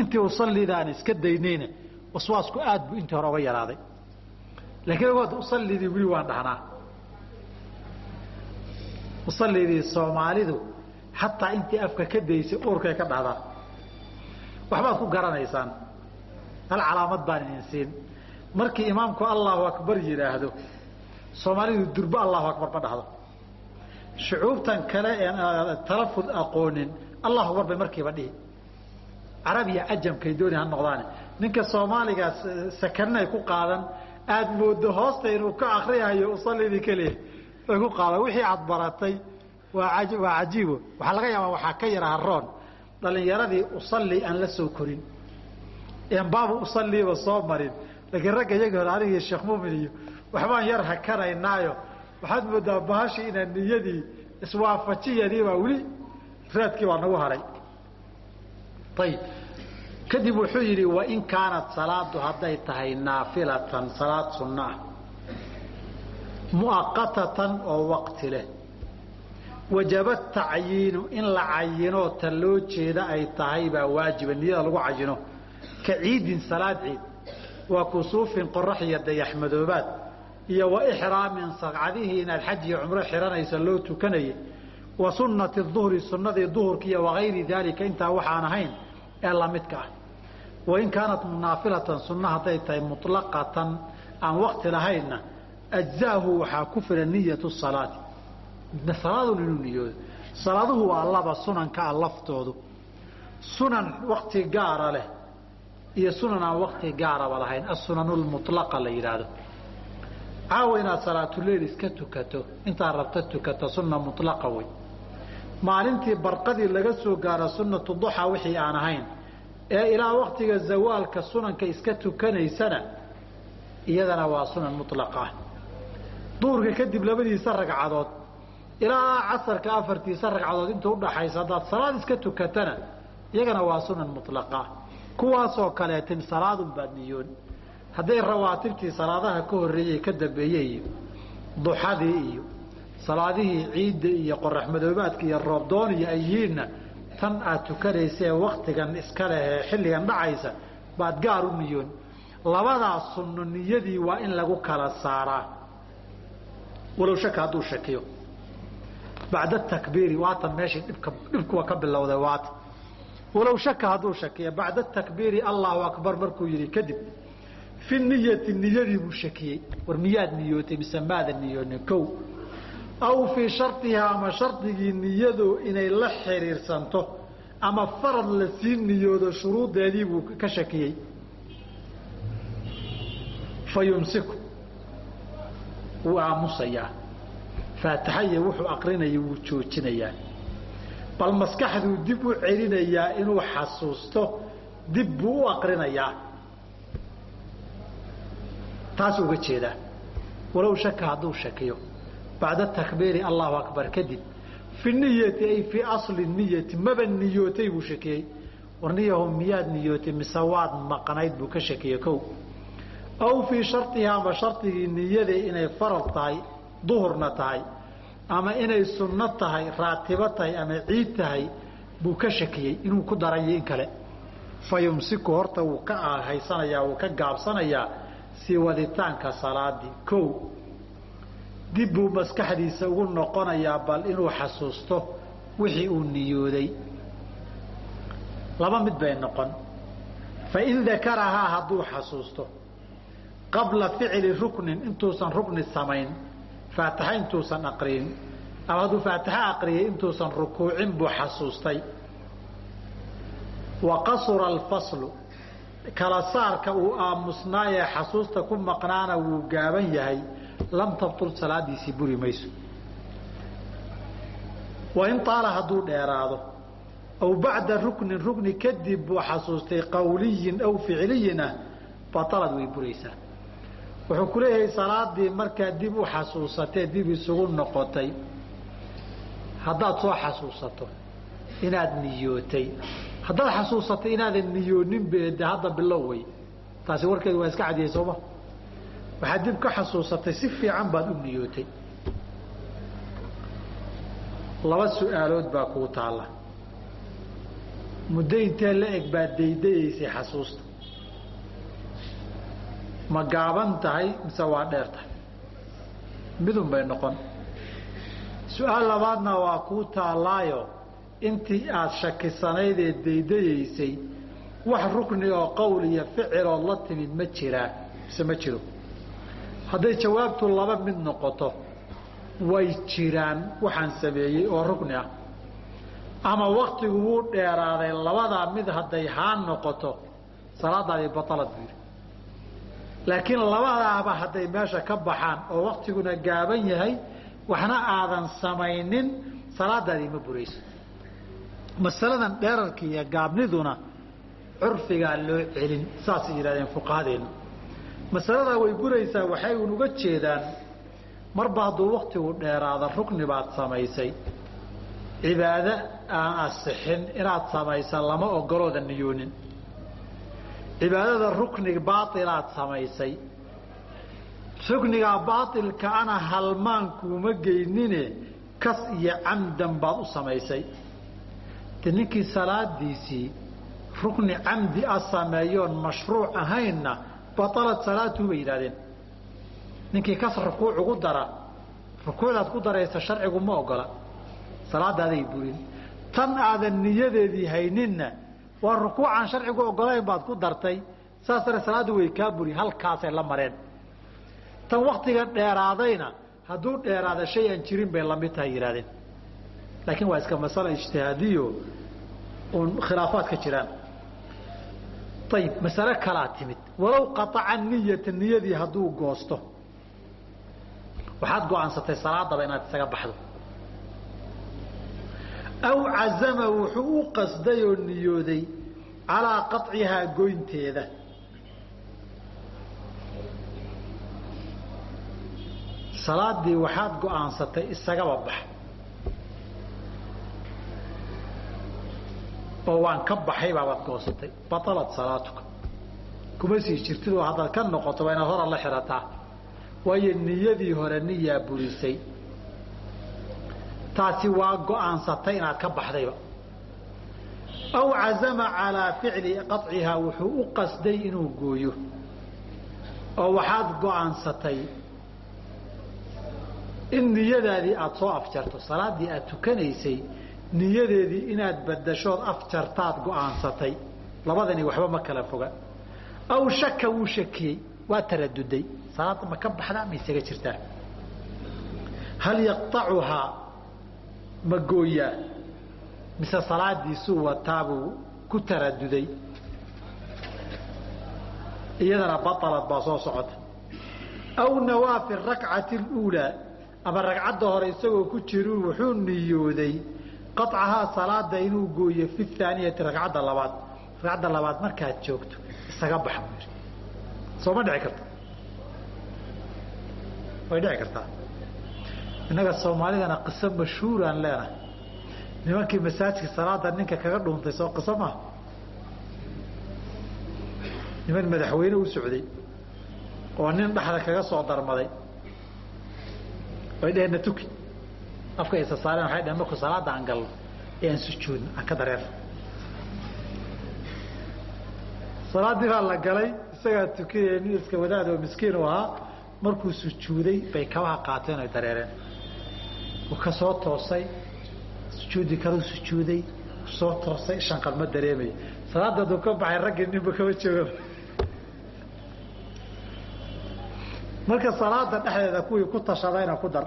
intii usallida aan iska daynayna waswaasku aad buu intii hore uga yaraaday. Laakiin ogood usallidii weli waan dhahnaa. Usallidii soomaalidu xataa intii afka ka daysay uurkay ka dhahdaan waxbaad ku garanaysaan. Hal calaamad baan idin siin. Markii imaamku allahu akbar yidhaahdo soomaalidu durbo allahu akbar ma dhahdo. Shucuubtan kale een talafud aqoonin allahu akbar bay markiiba dhihi carabiya cajamkay dooni ha noqdaane ninka soomaaligaas sakanay ku qaadan. Aada moodo hoosta inuu ka akriyayo usallidii keliya way ku qaadan. Wixii aad baratay waa cajiibo waxaa laga yaabaa waxaa ka yara haroon dhalinyaradii usalli aan la soo korin. Een baabu usalliiba soo marin. Laakiin ragga iyagii hore anigii sheekh muumin iyo waxbaan yar hakanaynaayo waxaad moodaa bahashii inaan niyadii iswaafajiyadiibaa weli raadkii baa nagu haray ayib kadib wuxuu yidhi wain kaanat salaadu hadday tahay naafilatan salaad sunno ah. Muaqatatan oo waqti leh. Wajaba tacyiinu in la cayinoo ta loo jeeda ay tahay baa waajiba niyada lagu cayino. Ka ciidin salaad ciid. Waa kusuufin qorax iyo dayaxmadoobaad. Iyo wa ixraamin saqcadihii inaad xaj iyo cumro xiranaysa loo tukanayay. Wa sunnati duhri sunnadii duhurka iyo wagayri daalika intaa waxaan ahayn ee lamidka ah wain kaanat naafilatan sunna hadday tahay muطlaqatan aan waqti lahaynna ajzaahu waxaa ku filan niyatu salaati. Salaadun inuu niyoodo salaaduhu waa laba sunanka ah laftoodu. Sunan wakti gaara leh iyo sunan aan wakti gaaraba lahayn. Asunan lmulaqa la yidhaahdo caawa inaad salaatuleil iska tukato intaad rabta tukato sunna mulaqa wey maalintii barqadii laga soo gaaro sunnatu duxa wixii aan ahayn ee ilaa waktiga zawaalka sunanka iska tukanaysana iyadana waa sunan mulaqa duhurka kadib labadiisa ragcadood ilaa casarka afartiisa ragcadood inta udhaxaysa haddaad salaad iska tukatana iyagana waa sunan mulaqa kuwaasoo kaleetin salaadun baad niyoon. Hadday rawaatibtii salaadaha ka horreeyey ka dambeeyey iyo duxadii iyo salaadihii ciidda iyo qoraxmadoobaadka iyo roobdooniyo ay yihiinna tan aad tukanaysa ee waktigan iska lehee xilligan dhacaysa baad gaar u niyoon labadaas sunno niyadii waa in lagu kala saaraa. Walow shaka hadduu shakiyo. Bacda takbiiri waatan meeshii dhibka dhibkuwa ka bilowday waata. Walow shaka hadduu shakiyo bacda takbiiri allahu akbar markuu yidhi kadib fi niyati niyadii buu shakiyey. War miyaad niyootay mise maada niyoonin? Kow aw fii shardihaa ama shardigii niyadu inay la xiriirsanto ama farad la sii niyoodo shuruudeedii buu ka shakiyey. Fa wuu aamusayaa. Faataxaya wuxuu aqrinaya wuu joojinayaa. Bal maskaxduu dib u celinayaa inuu xasuusto dib buu u aqrinayaa. Taas uga jeedaa. Walow shaka hadduu shakiyo bacda takbiiri allahu akbar kadib fi niyati ay fii asli niyati maba niyootay buu shakiyey war niyaho miyaad niyootay mise waad maqnayd buu ka shakiyey kow aw fii shardihaa ama shardigii inay faral tahay duhurna tahay ama inay sunno tahay raatibo tahay ama ciid tahay buu ka shakiyey inuu ku darayo in kale fa horta wuu ka haysanayaa wuu ka gaabsanayaa sii salaadii kow dib buu maskaxdiisa ugu noqonayaa bal inuu xasuusto wixii uu niyooday. Laba mid bay noqon. Fain dakarahaa hadduu xasuusto qabla ficli ruknin intuusan rukni samayn faataxa intuusan aqriyin ama hadduu faataxa aqriyay intuusan rukuucin buu xasuustay. Wa qasura alfaslu kala saarka uu aamusnaayee xasuusta ku maqnaana wuu gaaban yahay lam tabtul salaadiisii buri mayso. Wain taala hadduu dheeraado aw bacda ruknin rukni kadib buu xasuustay qawliyin aw ficliyin ah batalad way buraysaa. Wuxuu ku leeyahay salaadii markaad dib u xasuusatee dib isugu noqotay haddaad soo xasuusato inaad niyootay. Haddaad xasuusatay inaadan niyoonin beede hadda bilow wey taasi warkeedu waa iska cadiyey sooma waxaad dib ka xasuusatay si fiican baad u niyootay. Laba su'aalood baa kuu taalla. Muddo intee la eg baad daydayeysay xasuusta. Ma gaaban tahay mise waa dheer tahay? Midun bay noqon. Su'aal labaadna waa kuu taallaayo intii aad shakisanaydee daydayeysay wax rukni oo qowl iyo ficilood la timid ma jiraa mise ma jiro hadday jawaabtu laba mid noqoto way jiraan waxaan sameeyey oo rukni ah. Ama waktigu wuu dheeraaday labadaa mid hadday haan noqoto salaadaadii batalad buu yidhi. Laakiin labadaaba hadday meesha ka baxaan oo waktiguna gaaban yahay waxna aadan samaynin salaadaadii ma burayso. Masaladan dheerarka iyo gaabniduna curfigaa loo celin saasay yidhahdeen fuqahadeennu masaladaa way buraysaa waxay un uga jeedaan marba hadduu waktigu dheeraado rukni baad samaysay. Cibaado aan asixin inaad samaysa lama ogolooda niyoonin. Cibaadada rukni baailaad samaysay. Ruknigaa baailka ana halmaan kuuma geynine kas iyo camdan baad u samaysay. De ninkii salaadiisii rukni camdi a sameeyoon mashruuc ahaynna batalad salaatuu bay yidhahdeen ninkii kas rukuuc ugu dara rukuucdaad ku daraysa sharcigu ma ogola. Salaadaaday burin tan aadan niyadeedii hayninna waa rukuucaan sharcigu ogolayn baad ku dartay. Saas dare salaaddu way kaa buri halkaasay la mareen. Tan waktiga dheeraadayna hadduu dheeraada shay aan jirin bay la mid tahay yidhahdeen laakiin waa iska masala ijtihaadiyo uun khilaafaad ka jiraan. Ayib masale kalaa timid walow qaaca niyata niyadii hadduu goosto waxaad go'aansatay salaadaba inaad isaga baxdo. Aw cazama wuxuu u qasday oo niyooday calaa qacihaa goynteeda. Salaadii waxaad go'aansatay isagaba bax. Oo waan ka baxay baabaad goosatay batalad salaatuka kuma sii jirtid oo haddaad ka noqoto waa inaad hora la xirataa waayo niyadii hore niyaa burisay. Taasi waa go'aansatay inaad ka baxdayba. Aw cazama calaa ficli qacihaa wuxuu u qasday inuu gooyo. Oo waxaad go'aansatay in niyadaadii aada soo afjarto salaaddii aada tukanaysay niyadeedii inaad badashood afjartaad go'aansatay. Labadani waxba ma kala foga aw shaka wuu shakiyey waa taraduday salaadda ma ka baxdaa ma isaga jirtaa hal yaqطacuhaa ma gooyaa mise salaadiisuu wataabuu ku taraduday iyadana baطalad baa soo socota aw nawaa fi rakcati اluulaa ama ragcadda hore isagoo ku jiru wuxuu niyooday qaطcahaa salaada inuu gooyo fi اhaaniyati ragcadda labaad ragcadda labaad markaad joogto isaga bax buu yidhi. Soo ma dhici karta way dhici kartaa. Innaga soomaalidana qiso mashhuuraan leenahay. Nimankii masaajidka salaada ninka kaga dhuuntay soo qiso maaha. Niman madaxweyne u socday oo nin dhexda kaga soo darmaday. Way dheheen na tuki. Afka isa saareen waxay dheheen markuu salaada aan galno ee aan sujuudno aan ka dareerno salaaddii baa la galay isagaa tukiyay nin iska wadaad oo miskiin u ahaa markuu sujuuday bay kabaha qaateen oy dareereen. Uu ka soo toosay sujuudi kaluu sujuuday soo toosay shanqal ma dareemaya salaadda aduu ka baxay raggii ninba kama jooga marka salaada dhexdeeda kuwii ku tashadayna ku dar.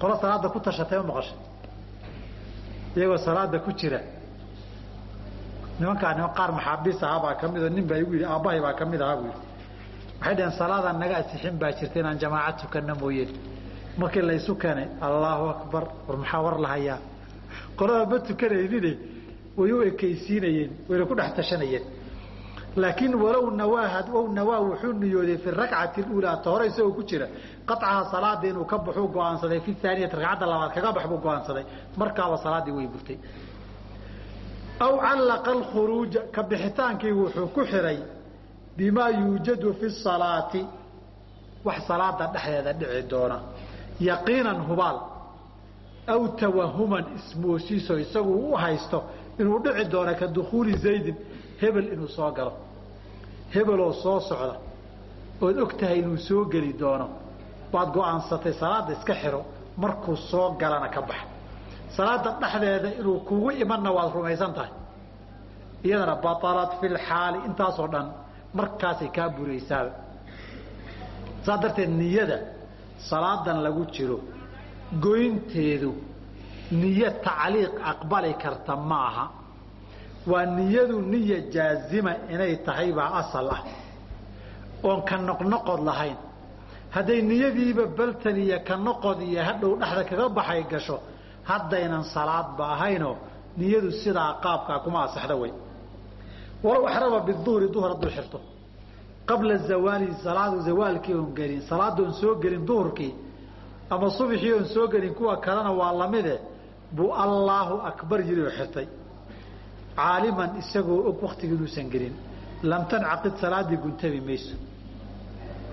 Qolo salaada ku tashatay ma maqashay? Iyagoo salaada ku jira nimankaa niman qaar maxaabiis ahaa baa ka mid oo nin baa igu yidhi aabbahay baa ka mid ahaa buu yidhi. Waxay dhaheen salaadaan naga asixin baa jirta inaan jamaaca tukana mooyeen. Markii laysu keenay allaahu akbar war maxaa war lahayaa? Qolada ma tukanaynine way u ekaysiinayeen wayna ku dhex tashanayeen. Laakiin walow nawaahad ow nawaa wuxuu niyooday fi rakcati uulaa ta hore isagoo ku jira. Qacaha salaada inuu ka baxuu go'aansaday fi aaniyati ragcadda labaad kaga bax buu go'aansaday. Markaaba salaaddii way burtay aw callaqa alkhuruuja ka bixitaankii wuxuu ku xiray bimaa yuujadu fi salaati wax salaada dhexdeeda dhici doona yaqiinan hubaal aw tawahuman ismoosiiso isagu u haysto inuu dhici doono ka dukhuuli zaydin hebel inuu soo galo hebeloo soo socda ood og tahay inuu soo geli doono waad go'aansatay salaada iska xiro markuu soo galana ka bax salaada dhexdeeda inuu kugu imanna waad rumaysan tahay. Iyadana baalat fi lxaali intaasoo dhan markaasay kaa buraysaaba. Saas darteed niyada salaadan lagu jiro goynteedu niyo tacliiq aqbali karta ma aha. Waa niyadu niya jaazima inay tahay baa asal ah. Oon ka noqnoqod lahayn hadday niyadiiba baltan iyo ka noqod iyo hadhow dhexda kaga baxay gasho haddaynan salaadba ahaynoo niyadu sidaa qaabkaa kuma asaxda wey walow axrama biduhri duhr hadduu xirto. Qabla zawaali salaadu zawaalkii oon gelin salaadoon soo gelin duhurkii ama subxii oon soo gelin kuwa kalena waa lamide buu allaahu akbar yidhi oo xirtay. Caaliman isagoo og waktigii inuusan gelin lam tancaqid salaaddii guntabi mayso.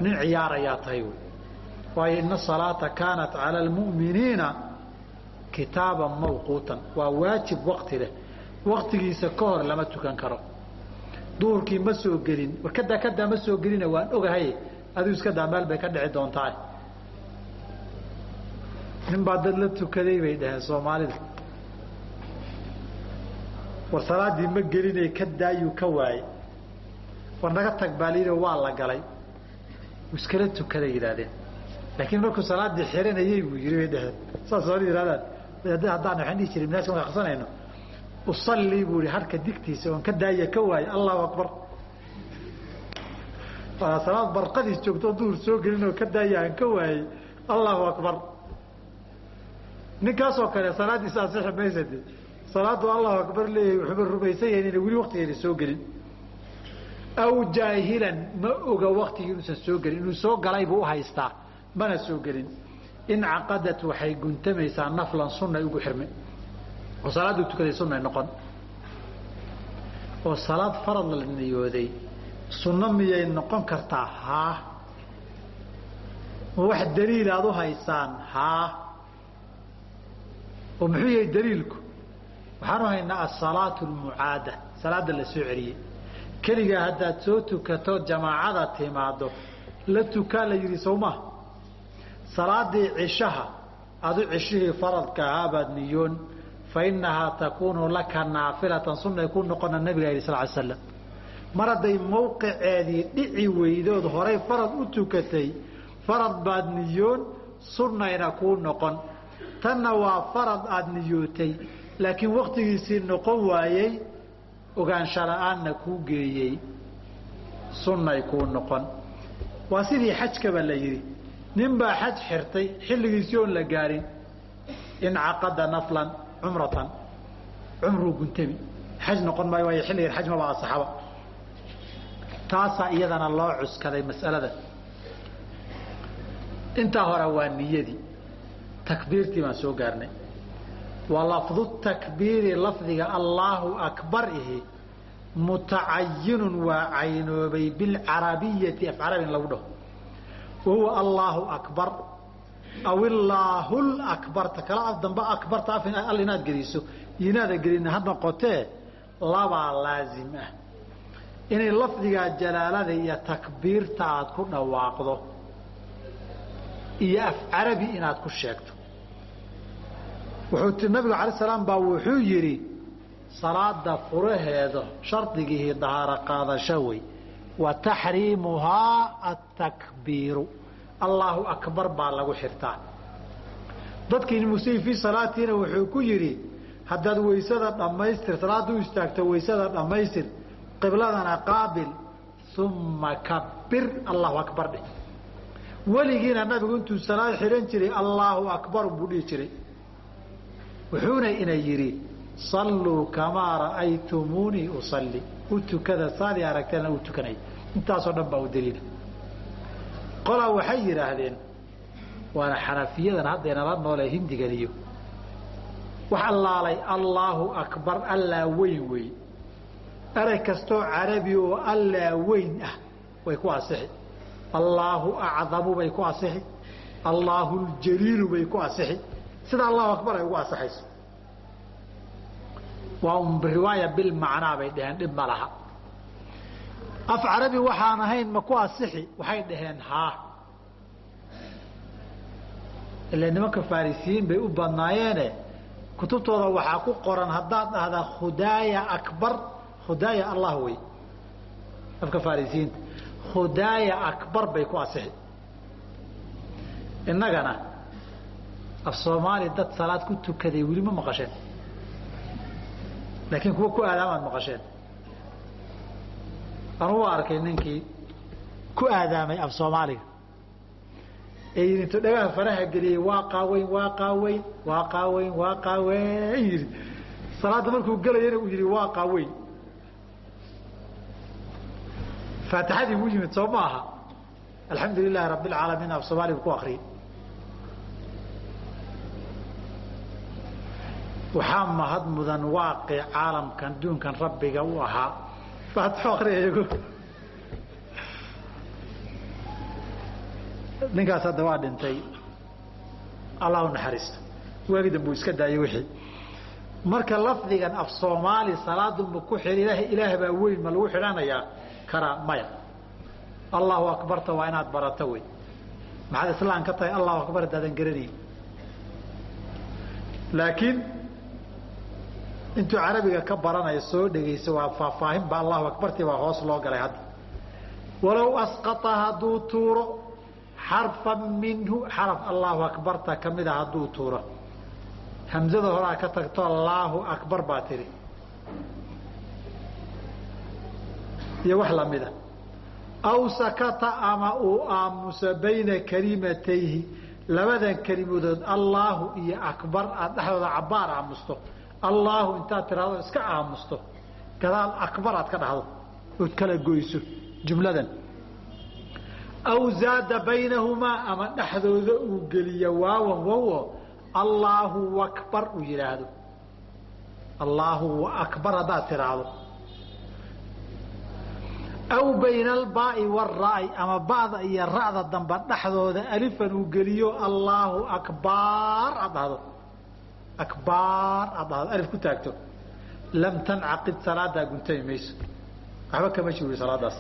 Nin ciyaarayaa tahay wy waayo ina salaata kaanat cala almu'miniina kitaaban mawquutan. Waa waajib wakti leh. Waktigiisa ka hor lama tukan karo. Duhurkii ma soo gelin. War kadaa ma soo gelina waan ogahay. Adigu iska daa meel bay ka dhici doontaa nin baa dad la tukaday bay dhaheen soomaalida. War salaaddii ma gelinay ka daayuu ka waaye war naga tag baalido waa la galay. Iskala tukaday yidhahdeen laakiin markuu salaaddii xiranayay buu yiri bay dhaheen saas soomaalida yihahdaan haddaan waxaan dhihi jiray minaajka marka aqsanayno usallii buu ihi harka digtiisa oon ka daaya ka waaye allahu akbar. Salaad barqadiis joogto duhur soo gelin oo ka daaya aan ka waayey allahu akbar. Ninkaasoo kale salaaddiisa asixi maysa de salaaddu allahu akbar leeyahay wuxuuba rumaysan yahay inayna weli waktigeena soo gelin. Aw jaahilan ma oga waktigii inuusan soo gelin inuu soo galay buu uhaystaa mana soo gelin incaqadat waxay guntamaysaa naflan sunay ugu xirmay. oo salaaduu tukaday sunay noqon. oo salaad farad la niyooday sunno miyay noqon kartaa? Haa. ma wax daliil aad u haysaan? Haa. oo muxuu yahay daliilku? Waxaanu haynaa asalaatu almucaada salaada la celiyey keligaa haddaad soo tukato jamaacada timaado la tukaa la yidhi sowmaa salaadii cishaha adu cishihii faradka ahaabaad niyoon fa inahaa takuunu laka naafilatan sunnay ku noqona nabiga yidhi sal ly slam mar hadday mawqiceedii dhici weydood horay farad u tukatay farad baad niyoon sunnayna kuu noqon. Tanna waa farad aada niyootay laakiin waktigiisii noqon waayey ogaansha la'aanna kuu geeyey sunnay kuu noqon. Waa sidii xajkaba la yidhi ninbaa xaj xirtay xilligiisii oon la gaarin incaqada naflan cumratan cumruu guntami xaj noqon maayo waayo xilligan xaj maba asaxaba taasaa iyadana loo cuskaday mas'alada. Intaa hore waa niyadii takbiirtii baan soo gaarnay. Wa lafdu takbiiri lafdiga allaahu akbar ihi mutacayinun waa caynoobay bilcarabiyati af carabin lagu dhaho wahuwa allaahu akbar aw illaahu lakbar ta kala af dambe akbarta al inaad geliso inaada gelin ha noqotee labaa laazim ah inay lafdigaa jalaalada iyo takbiirta aad ku dhawaaqdo iyo af carabi inaad ku sheegto wuxuu nabigu alay salaam baa wuxuu yidhi salaada furaheeda shardigihii dahaaro qaadasho wey wa taxriimuhaa atakbiiru allaahu akbar baa lagu xirtaa dadkii musii salaatiina wuxuu ku yidhi haddaad weysada dhammaystir salaada u istaagto weysada dhammaystir qibladana qaabil uma kabir allahu akbar dheh. Weligiina nabigu intuu salaad xidhan jiray allaahu akbar buu dhihi jiray. Wuxuuna ina yidhi salluu kamaa ra'aytumuunii usalli u tukada saadii aragteena u tukanay. Intaasoo dhan baa u daliila qolaa waxay yidhaahdeen waana xanafiyadan haddaynala noole hindigadiyo wax allaalay allaahu akbar allaa weyn wey. Erey kastoo carabi oo allaa weyn ah way ku asixi allaahu acdamu bay ku asixi allaahu ljaliilu bay ku asixi sida allahu akbar ay ugu asaxayso waa un riwaaya bilmacnaa bay dhaheen dhib ma laha. Af carabi waxaan ahayn ma ku asixi waxay dhaheen haa ila nimanka farisiyiin bay u badnaayeene kutubtooda waxaa ku qoran haddaad dhahdaa khudaaya akbar khudaaya allah wey. Afka farisiyiinta khudaaya akbar bay ku asixi. Innagana af soomaali dad salaad ku tukaday weli ma maqasheen laakiin kuwa ku aadaamaad maqasheen. Anu u arkay ninkii ku aadaamay af soomaaliga. Ee yidhi intuu dhagaha faraha geliyey waa qaaweyn waa qaaweyn waa qaaweyn waa qaaweyn yidhi salaadda markuu gelayana uu yidhi waa qaaweyn faatixadii buu yimid soo ma aha. Alxamdu lilaahi rabb alcaalamiin af soomaaliga ku akriyay waxaa mahad mudan waaqi caalamkan duunkan rabbiga u ahaa. Ninkaas hadda waa dhintay. Allah u naxariisto. Waagi dambe uu iska daayay wixii. Marka lafdigan af soomaali salaadunba ku ilaah baa weyn ma lagu xidhanayaa? Karaa maya. Allahu akbarta waa inaad barato wey. Maxaad islaan ka tahay? Allahu akbar haddaadan garanayn. Laakiin intuu carabiga ka baranayo soo dhegayso waa faahfaahin ba allahu akbartii baa hoos loo galay hadda. Walow asqata hadduu tuuro xarfan minhu xaraf allahu akbarta ka mida hadduu tuuro. Hamzada horaa ka tagto allaahu akbar baa tidhi iyo wax lamida aw sakata ama uu aamuso bayna kalimatayhi labadan kelimadood allaahu iyo akbar aad dhexdooda cabaar aamusto allaahu intaad tiraado iska aamusto. Gadaal akbar aad ka dhahdo. Ood kala goyso jumladan. Aw zaada baynahumaa ama dhexdooda uu geliyo waawan wawo allaahu akbar uu yidhaahdo allaahu akbar haddaad tiraahdo. Aw bayna albaai wara'i ama ba'da iyo ra'da damba dhexdooda alifan uu geliyo allaahu akbar aad akbar aad dhahdo alif ku taagto lam tancaqid salaadaa guntami mayso waxba kama jiro salaadaas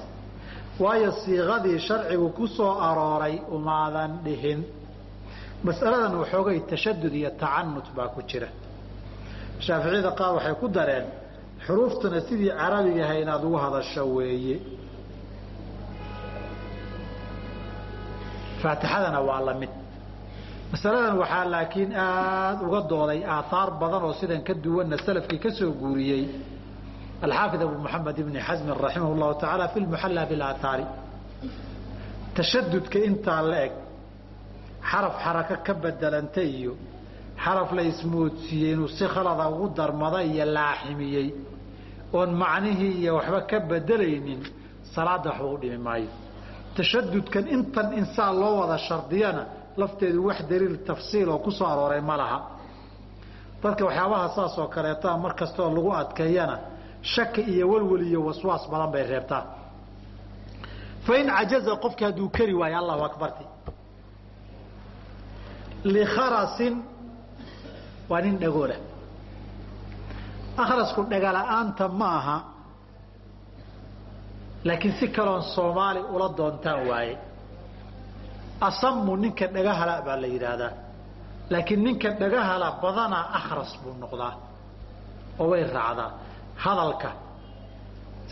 waayo siiqadii sharcigu ku soo arooray umaadan dhihin mas'aladan waxoogay tashadud iyo tacanut baa ku jira shaaficiyada qaar waxay ku dareen xuruuftuna sidii carabigaha inaad ugu hadasho weeye faatixadana waa la mid masaladan waxaa laakiin aada uga dooday aaaar badan oo sidan ka duwanna salafkii ka soo guuriyey alxaafid abu moxamed ibni xasmin raximah llahu tacaala fi lmuxalla bilaataari tashadudka intaa la eg xaraf xarako ka bedelanta iyo xaraf la ismoodsiiyey inuu si khalada ugu darmada iyo laaximiyey oon macnihii iyo waxba ka bedelaynin salaada waxba u dhimi maayo. Tashadudkan intan insaan loo wada shardiyana lafteedu wax daliil tafsiil oo ku soo arooray ma laha. Dadka waxyaabaha saas oo kaleetaa mar kastaoo lagu adkeeyana shaki iyo walwal iyo waswaas badan bay reebtaa fain cajaza qofki hadduu keri waayo allahu akbarti likharasin waa nin dhagoola. Akhrasku dhagala'aanta ma aha laakiin si kaloon soomaali ula doontaan waaye asamu ninka dhagahala baa la yidhaahdaa. Laakiin ninka dhagahala badanaa akhras buu noqdaa oo way raacdaa. Hadalka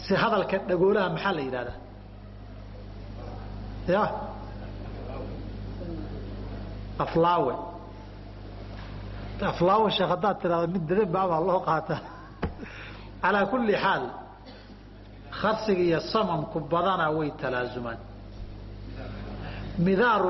si hadalka dhagoolaha maxaa la yidhahdaa ya aflaawe. Aflaawe sheekh haddaad tidhahdo mid dadababaa loo qaata calaa kulli xaal kharsiga iyo samamku badanaa way talaazumaan midaar